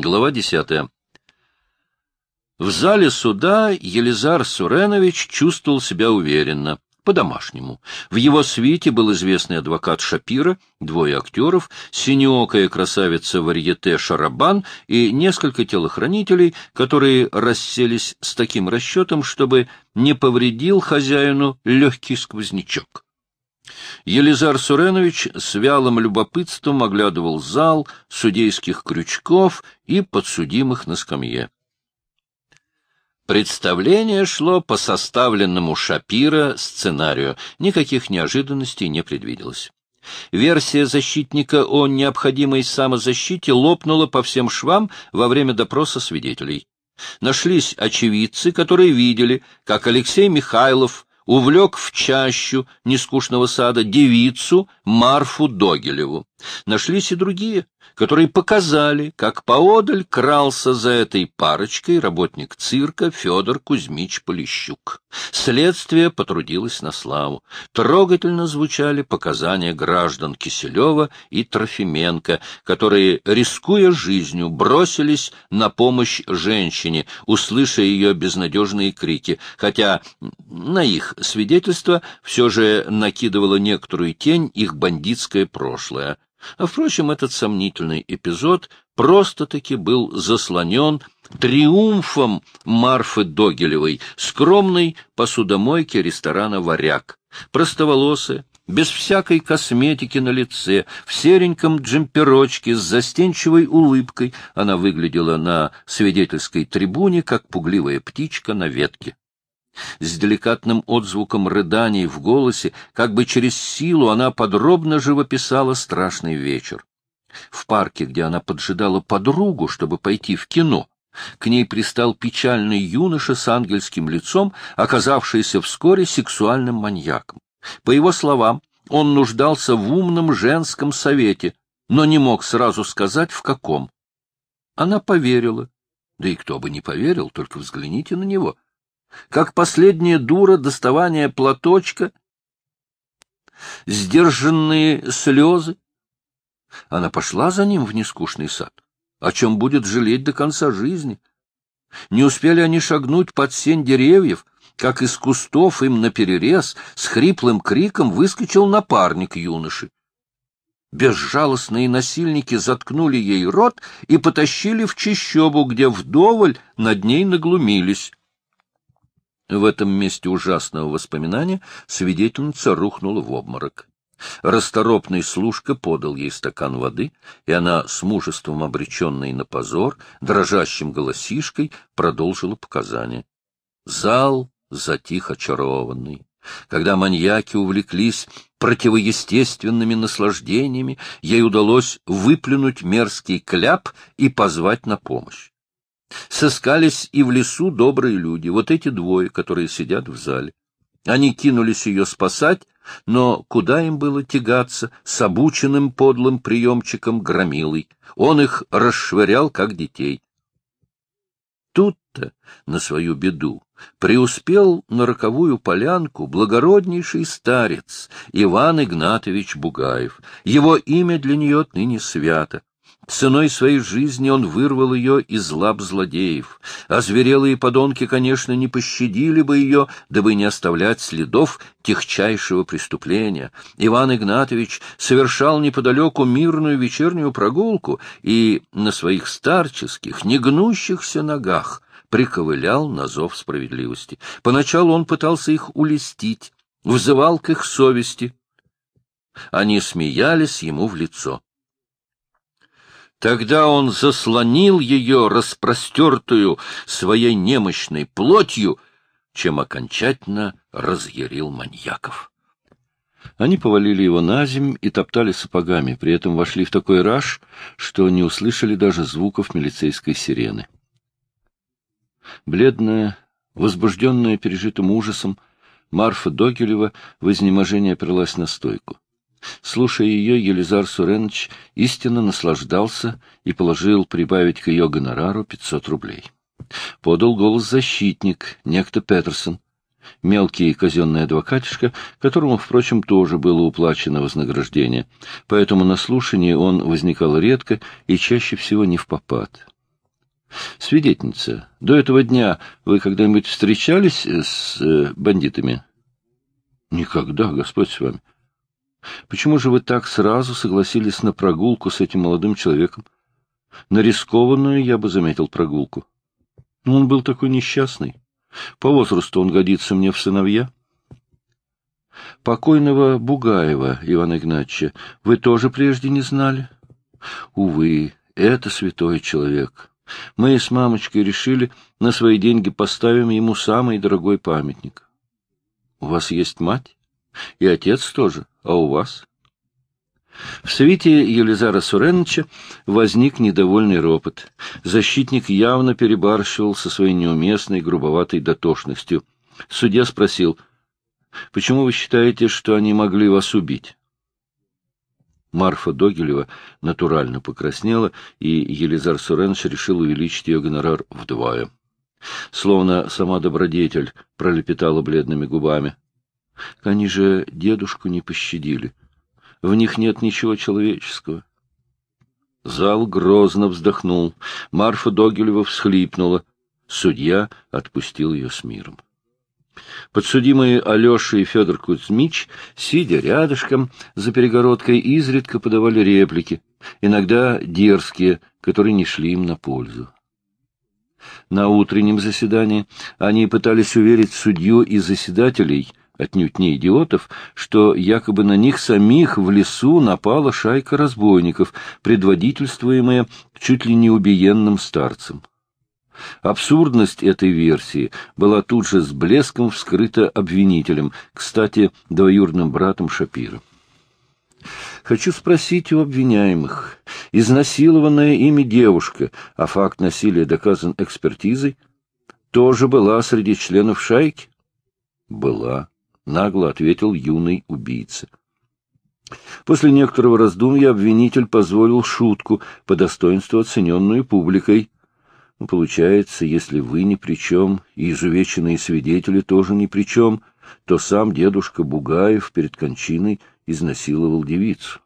Глава десятая. В зале суда Елизар Суренович чувствовал себя уверенно, по-домашнему. В его свите был известный адвокат Шапира, двое актеров, синеокая красавица Варьете Шарабан и несколько телохранителей, которые расселись с таким расчетом, чтобы не повредил хозяину легкий сквознячок. Елизар Суренович с вялым любопытством оглядывал зал судейских крючков и подсудимых на скамье. Представление шло по составленному Шапира сценарию, никаких неожиданностей не предвиделось. Версия защитника о необходимой самозащите лопнула по всем швам во время допроса свидетелей. Нашлись очевидцы, которые видели, как Алексей Михайлов увлек в чащу нескучного сада девицу Марфу Догилеву. Нашлись и другие, которые показали, как поодаль крался за этой парочкой работник цирка Федор Кузьмич Полищук. Следствие потрудилось на славу. Трогательно звучали показания граждан Киселева и Трофименко, которые, рискуя жизнью, бросились на помощь женщине, услыша ее безнадежные крики, хотя на их свидетельство все же накидывало некоторую тень их бандитское прошлое. А, впрочем, этот сомнительный эпизод просто-таки был заслонен триумфом Марфы Догилевой, скромной посудомойки ресторана «Варяг». Простоволосая, без всякой косметики на лице, в сереньком джемперочке с застенчивой улыбкой, она выглядела на свидетельской трибуне, как пугливая птичка на ветке с деликатным отзвуком рыданий в голосе, как бы через силу она подробно живописала страшный вечер. В парке, где она поджидала подругу, чтобы пойти в кино, к ней пристал печальный юноша с ангельским лицом, оказавшийся вскоре сексуальным маньяком. По его словам, он нуждался в умном женском совете, но не мог сразу сказать, в каком. Она поверила. Да и кто бы не поверил, только взгляните на него — как последняя дура доставания платочка, сдержанные слезы. Она пошла за ним в нескучный сад, о чем будет жалеть до конца жизни. Не успели они шагнуть под сень деревьев, как из кустов им наперерез с хриплым криком выскочил напарник юноши. Безжалостные насильники заткнули ей рот и потащили в чищобу, где вдоволь над ней наглумились. В этом месте ужасного воспоминания свидетельница рухнула в обморок. Расторопный служка подал ей стакан воды, и она, с мужеством обреченной на позор, дрожащим голосишкой продолжила показания. Зал затих очарованный. Когда маньяки увлеклись противоестественными наслаждениями, ей удалось выплюнуть мерзкий кляп и позвать на помощь. Сыскались и в лесу добрые люди, вот эти двое, которые сидят в зале. Они кинулись ее спасать, но куда им было тягаться с обученным подлым приемчиком громилой? Он их расшвырял, как детей. Тут-то, на свою беду, преуспел на роковую полянку благороднейший старец Иван Игнатович Бугаев. Его имя для нее отныне свято. Ценой своей жизни он вырвал ее из лап злодеев. Озверелые подонки, конечно, не пощадили бы ее, дабы не оставлять следов техчайшего преступления. Иван Игнатович совершал неподалеку мирную вечернюю прогулку и на своих старческих, негнущихся ногах приковылял на зов справедливости. Поначалу он пытался их улестить, взывал к их совести. Они смеялись ему в лицо. Тогда он заслонил ее, распростертую своей немощной плотью, чем окончательно разъярил маньяков. Они повалили его на земь и топтали сапогами, при этом вошли в такой раж, что не услышали даже звуков милицейской сирены. Бледная, возбужденная пережитым ужасом, Марфа Догилева в изнеможении оперлась на стойку. Слушая ее, Елизар Суренович истинно наслаждался и положил прибавить к ее гонорару 500 рублей. Подал голос защитник, некто Петерсон, мелкий казенный адвокатишка, которому, впрочем, тоже было уплачено вознаграждение, поэтому на слушании он возникал редко и чаще всего не в попад. Свидетельница, до этого дня вы когда-нибудь встречались с э, бандитами? Никогда, Господь с вами. Почему же вы так сразу согласились на прогулку с этим молодым человеком? На рискованную, я бы заметил, прогулку. Но он был такой несчастный. По возрасту он годится мне в сыновья. Покойного Бугаева Ивана Игнатьевича вы тоже прежде не знали? Увы, это святой человек. Мы с мамочкой решили, на свои деньги поставим ему самый дорогой памятник. У вас есть мать? И отец тоже. А у вас? В свете Елизара Суреновича возник недовольный ропот. Защитник явно перебарщивал со своей неуместной, грубоватой дотошностью. Судья спросил, «Почему вы считаете, что они могли вас убить?» Марфа Догилева натурально покраснела, и Елизар Суренович решил увеличить ее гонорар вдвое. Словно сама добродетель пролепетала бледными губами. Они же дедушку не пощадили. В них нет ничего человеческого. Зал грозно вздохнул. Марфа Догилева всхлипнула. Судья отпустил ее с миром. Подсудимые Алеша и Федор Кузьмич, сидя рядышком за перегородкой, изредка подавали реплики, иногда дерзкие, которые не шли им на пользу. На утреннем заседании они пытались уверить судью и заседателей, отнюдь не идиотов, что якобы на них самих в лесу напала шайка разбойников, предводительствуемая чуть ли не убиенным старцем. Абсурдность этой версии была тут же с блеском вскрыта обвинителем, кстати, двоюродным братом Шапира. Хочу спросить у обвиняемых. Изнасилованная ими девушка, а факт насилия доказан экспертизой, тоже была среди членов шайки? Была, нагло ответил юный убийца. После некоторого раздумья обвинитель позволил шутку, по достоинству оцененную публикой. Ну, получается, если вы ни при чем, и изувеченные свидетели тоже ни при чем, то сам дедушка Бугаев перед кончиной изнасиловал девицу.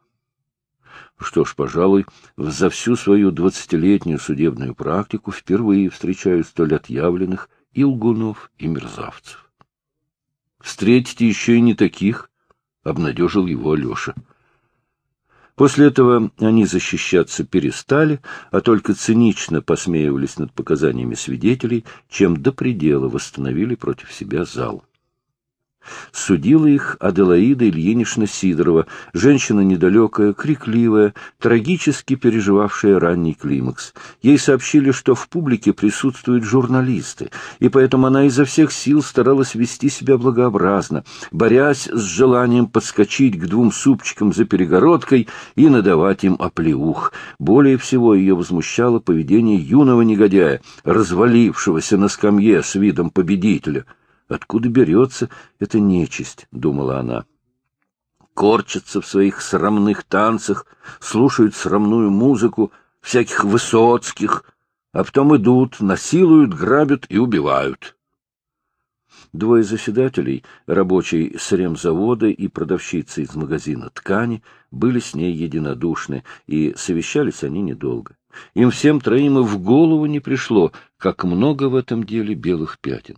Что ж, пожалуй, за всю свою двадцатилетнюю судебную практику впервые встречаю столь отъявленных и лгунов, и мерзавцев. Встретите еще и не таких, — обнадежил его Алеша. После этого они защищаться перестали, а только цинично посмеивались над показаниями свидетелей, чем до предела восстановили против себя зал. Судила их Аделаида Ильинична Сидорова, женщина недалекая, крикливая, трагически переживавшая ранний климакс. Ей сообщили, что в публике присутствуют журналисты, и поэтому она изо всех сил старалась вести себя благообразно, борясь с желанием подскочить к двум супчикам за перегородкой и надавать им оплеух. Более всего ее возмущало поведение юного негодяя, развалившегося на скамье с видом победителя — Откуда берется эта нечисть, — думала она. Корчатся в своих срамных танцах, слушают срамную музыку, всяких высоцких, а потом идут, насилуют, грабят и убивают. Двое заседателей, рабочий с ремзавода и продавщица из магазина ткани, были с ней единодушны, и совещались они недолго. Им всем троим и в голову не пришло, как много в этом деле белых пятен.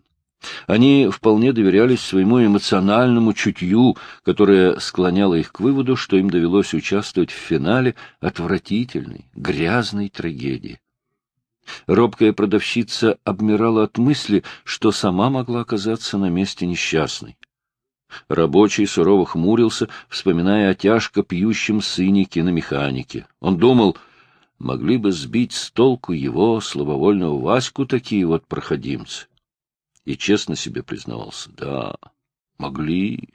Они вполне доверялись своему эмоциональному чутью, которое склоняло их к выводу, что им довелось участвовать в финале отвратительной, грязной трагедии. Робкая продавщица обмирала от мысли, что сама могла оказаться на месте несчастной. Рабочий сурово хмурился, вспоминая о тяжко пьющем сыне киномеханики. Он думал, могли бы сбить с толку его, слабовольного Ваську, такие вот проходимцы и честно себе признавался. Да, могли.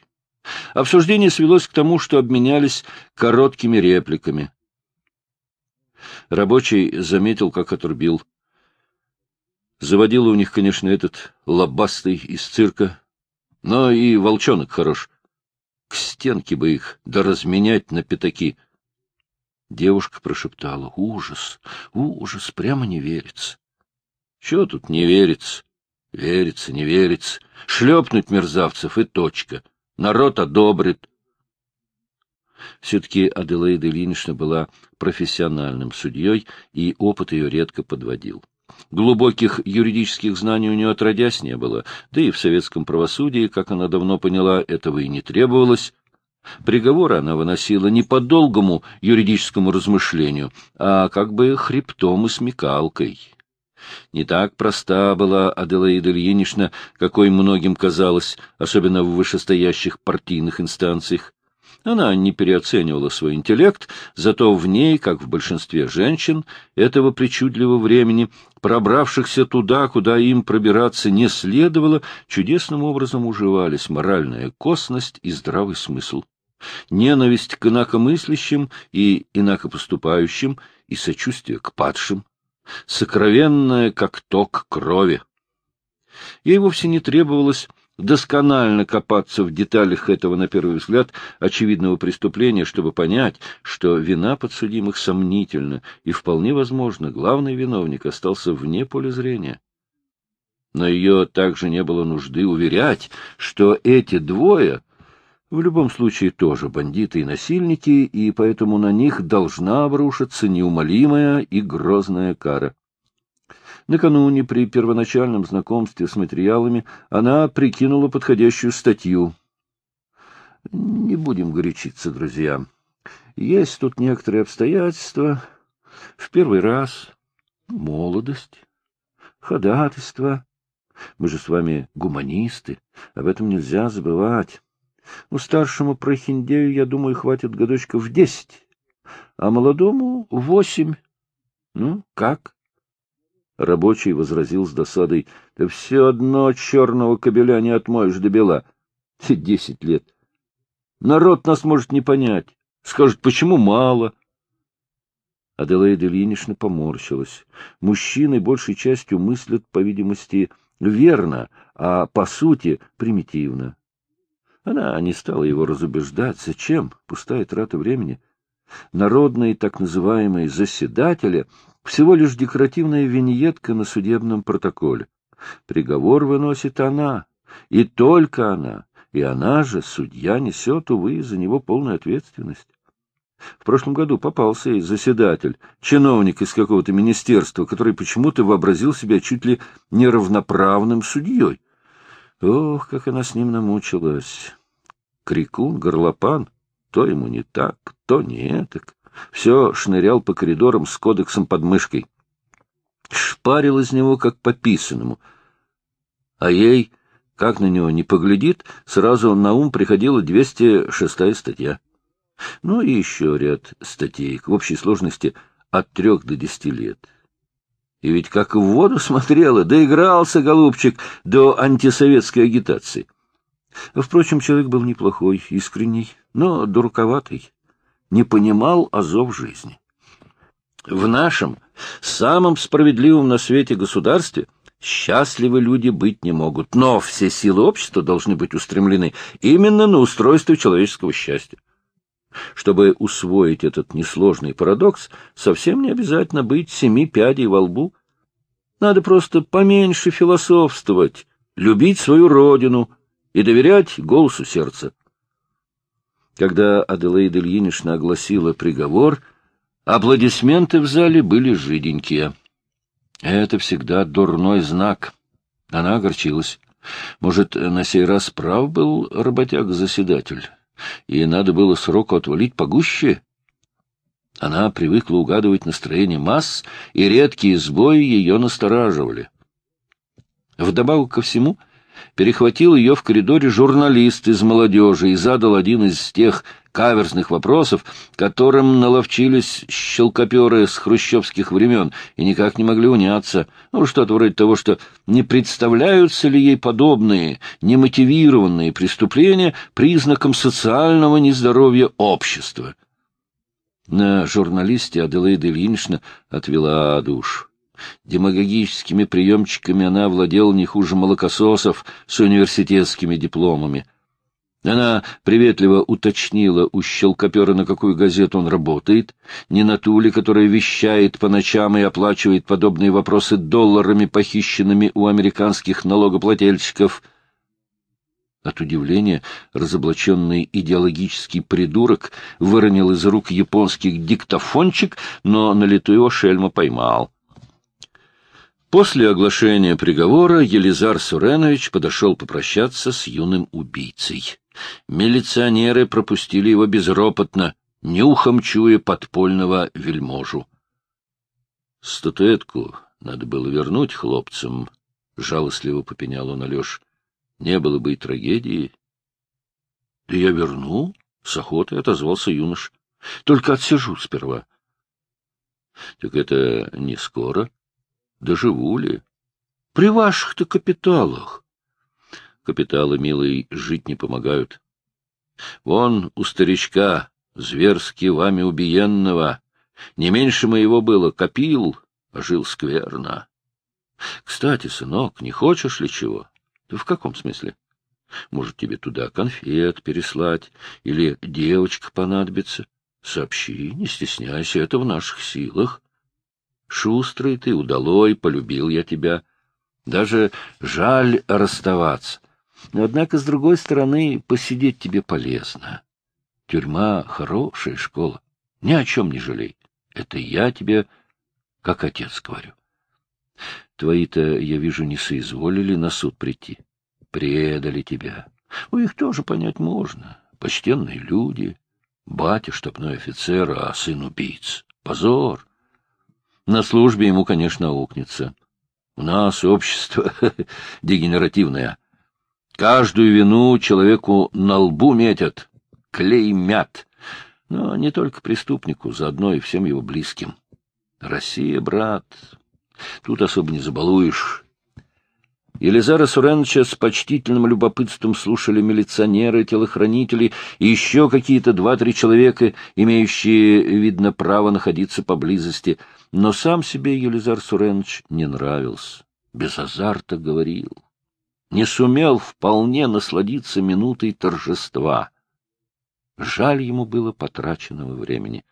Обсуждение свелось к тому, что обменялись короткими репликами. Рабочий заметил, как отрубил. Заводил у них, конечно, этот лобастый из цирка, но и волчонок хорош. К стенке бы их, да разменять на пятаки. Девушка прошептала. Ужас, ужас, прямо не верится. Чего тут не верится? Верится, не верится. Шлепнуть мерзавцев и точка. Народ одобрит. Все-таки Аделаида Ильинична была профессиональным судьей, и опыт ее редко подводил. Глубоких юридических знаний у нее отродясь не было, да и в советском правосудии, как она давно поняла, этого и не требовалось. Приговоры она выносила не по долгому юридическому размышлению, а как бы хребтом и смекалкой. Не так проста была Аделаида Ильинична, какой многим казалось, особенно в вышестоящих партийных инстанциях. Она не переоценивала свой интеллект, зато в ней, как в большинстве женщин этого причудливого времени, пробравшихся туда, куда им пробираться не следовало, чудесным образом уживались моральная косность и здравый смысл. Ненависть к инакомыслящим и инакопоступающим и сочувствие к падшим, сокровенное, как ток крови. Ей вовсе не требовалось досконально копаться в деталях этого, на первый взгляд, очевидного преступления, чтобы понять, что вина подсудимых сомнительна, и вполне возможно, главный виновник остался вне поля зрения. Но ее также не было нужды уверять, что эти двое в любом случае тоже бандиты и насильники, и поэтому на них должна обрушиться неумолимая и грозная кара. Накануне при первоначальном знакомстве с материалами она прикинула подходящую статью. Не будем горячиться, друзья. Есть тут некоторые обстоятельства. В первый раз молодость, ходатайство. Мы же с вами гуманисты, об этом нельзя забывать. Ну, старшему прохиндею, я думаю, хватит годочков десять, а молодому — восемь. Ну, как? Рабочий возразил с досадой. — Да все одно черного кобеля не отмоешь до бела. Десять лет. Народ нас может не понять. Скажет, почему мало? Аделаида Ильинична поморщилась. Мужчины большей частью мыслят, по видимости, верно, а по сути примитивно. Она не стала его разубеждать. Зачем? Пустая трата времени. Народные так называемые заседатели всего лишь декоративная виньетка на судебном протоколе. Приговор выносит она, и только она, и она же, судья, несет, увы, за него полную ответственность. В прошлом году попался и заседатель, чиновник из какого-то министерства, который почему-то вообразил себя чуть ли неравноправным судьей. Ох, как она с ним намучилась! Крикун, горлопан, то ему не так, то не так все шнырял по коридорам с кодексом под мышкой. Шпарил из него, как по писанному. А ей, как на него не поглядит, сразу на ум приходила 206-я статья. Ну и еще ряд статей, в общей сложности от трех до десяти лет. И ведь как в воду смотрела, доигрался, голубчик, до антисоветской агитации. Впрочем, человек был неплохой, искренний, но дураковатый не понимал азов жизни. В нашем, самом справедливом на свете государстве, счастливы люди быть не могут, но все силы общества должны быть устремлены именно на устройство человеческого счастья. Чтобы усвоить этот несложный парадокс, совсем не обязательно быть семи пядей во лбу. Надо просто поменьше философствовать, любить свою родину и доверять голосу сердца. Когда Аделаида Ильинична огласила приговор, аплодисменты в зале были жиденькие. Это всегда дурной знак. Она огорчилась. Может, на сей раз прав был работяг-заседатель, и надо было сроку отвалить погуще? Она привыкла угадывать настроение масс, и редкие сбои ее настораживали. Вдобавок ко всему — перехватил ее в коридоре журналист из молодежи и задал один из тех каверзных вопросов, которым наловчились щелкоперы с хрущевских времен и никак не могли уняться. Ну, что-то вроде того, что не представляются ли ей подобные немотивированные преступления признаком социального нездоровья общества. На журналисте Аделаида Ильинична отвела душу. Демагогическими приемчиками она владела не хуже молокососов с университетскими дипломами. Она приветливо уточнила у щелкопера, на какую газету он работает, не на ту ли, которая вещает по ночам и оплачивает подобные вопросы долларами, похищенными у американских налогоплательщиков. От удивления разоблаченный идеологический придурок выронил из рук японский диктофончик, но на лету его шельма поймал. После оглашения приговора Елизар Суренович подошел попрощаться с юным убийцей. Милиционеры пропустили его безропотно, нюхом чуя подпольного вельможу. Статуэтку надо было вернуть хлопцам, — жалостливо попенял он Алеш. Не было бы и трагедии. — Да я верну, — с охотой отозвался юнош. — Только отсижу сперва. — Так это не скоро. Доживу ли? — При ваших-то капиталах. Капиталы, милый, жить не помогают. Вон у старичка, зверски вами убиенного, не меньше моего было, копил, а жил скверно. Кстати, сынок, не хочешь ли чего? В каком смысле? Может, тебе туда конфет переслать или девочка понадобится? Сообщи, не стесняйся, это в наших силах. Шустрый ты, удалой, полюбил я тебя. Даже жаль расставаться. Однако, с другой стороны, посидеть тебе полезно. Тюрьма — хорошая школа. Ни о чем не жалей. Это я тебе, как отец, говорю. Твои-то, я вижу, не соизволили на суд прийти. Предали тебя. У их тоже понять можно. Почтенные люди. Батя штабной офицер, а сын убийц. Позор. На службе ему, конечно, аукнется. У нас общество дегенеративное. Каждую вину человеку на лбу метят, клеймят. Но не только преступнику, заодно и всем его близким. Россия, брат, тут особо не забалуешь. Елизара Суреновича с почтительным любопытством слушали милиционеры, телохранители и еще какие-то два-три человека, имеющие, видно, право находиться поблизости. Но сам себе Елизар Суренович не нравился, без азарта говорил. Не сумел вполне насладиться минутой торжества. Жаль ему было потраченного времени.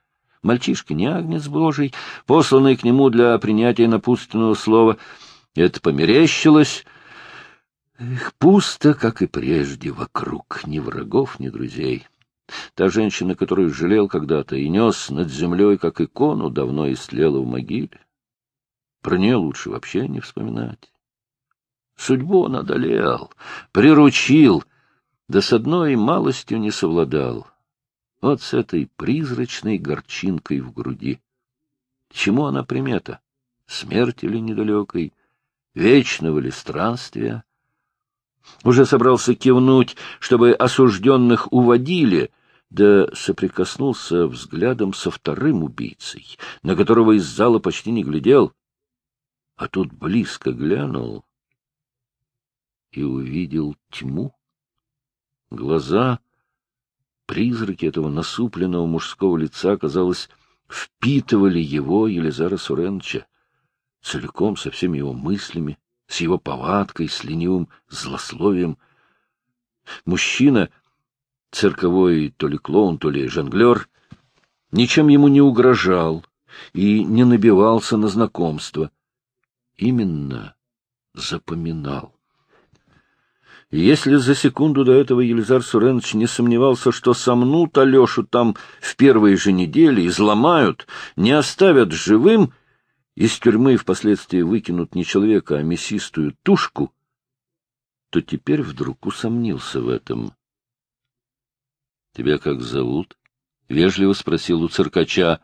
Мальчишка не агнец божий, посланный к нему для принятия напутственного слова, это померещилось — Их пусто, как и прежде, вокруг, ни врагов, ни друзей. Та женщина, которую жалел когда-то и нес над землей, как икону, давно истлела в могиле. Про нее лучше вообще не вспоминать. Судьбу он одолел, приручил, да с одной малостью не совладал. Вот с этой призрачной горчинкой в груди. Чему она примета? Смерти ли недалекой? Вечного ли странствия? Уже собрался кивнуть, чтобы осужденных уводили, да соприкоснулся взглядом со вторым убийцей, на которого из зала почти не глядел, а тут близко глянул и увидел тьму. Глаза, призраки этого насупленного мужского лица, казалось, впитывали его, Елизара Суреновича, целиком со всеми его мыслями, с его повадкой, с ленивым злословием. Мужчина, цирковой то ли клоун, то ли жонглер, ничем ему не угрожал и не набивался на знакомство. Именно запоминал. Если за секунду до этого Елизар Суренович не сомневался, что сомнут Алешу там в первые же недели, изломают, не оставят живым, из тюрьмы впоследствии выкинут не человека, а мясистую тушку, то теперь вдруг усомнился в этом. — Тебя как зовут? — вежливо спросил у циркача.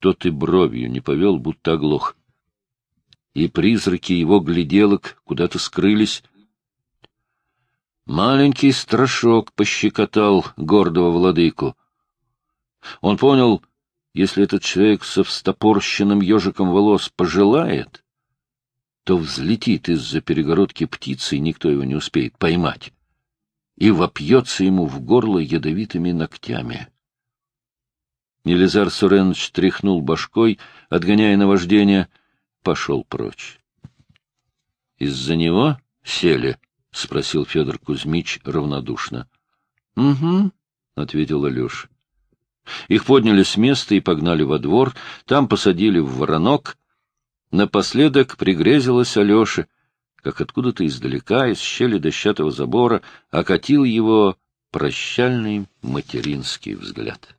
Тот и бровью не повел, будто оглох. И призраки его гляделок куда-то скрылись. Маленький страшок пощекотал гордого владыку. Он понял, если этот человек со встопорщенным ежиком волос пожелает, то взлетит из-за перегородки птицы, и никто его не успеет поймать, и вопьется ему в горло ядовитыми ногтями. Елизар Суренович тряхнул башкой, отгоняя наваждение, пошел прочь. — Из-за него сели? — спросил Федор Кузьмич равнодушно. — Угу, — ответил Алеша. Их подняли с места и погнали во двор, там посадили в воронок. Напоследок пригрезилась Алёше, как откуда-то издалека, из щели дощатого забора, окатил его прощальный материнский взгляд.